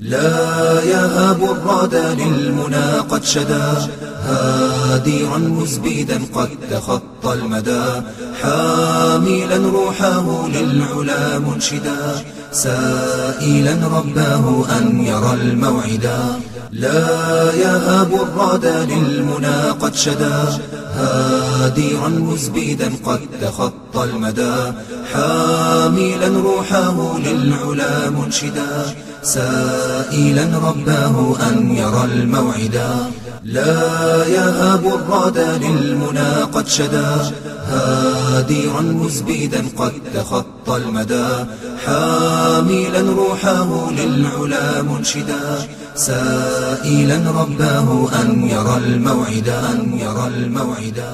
لا يهاب الراد للمنى قد شدا هاديرا مزبيدا قد تخطى المدى. حاملا روحه للعلا منشدا. سائلا رباه أن يرى الموعدا. لا يهاب الراد للمنى قد شدا هاديرا مزبيدا قد تخطى المدى. حاملا روحه للعلا منشدا. سائلا رباه أن يرى الموعدا. لا يهاب الراد للمنى قد شدا هاديرا مزبيدا قد تخطى المدى. حاملا روحه للعلا منشدا. سائلا رباه أن يرى الموعدا أن يرى الموعدا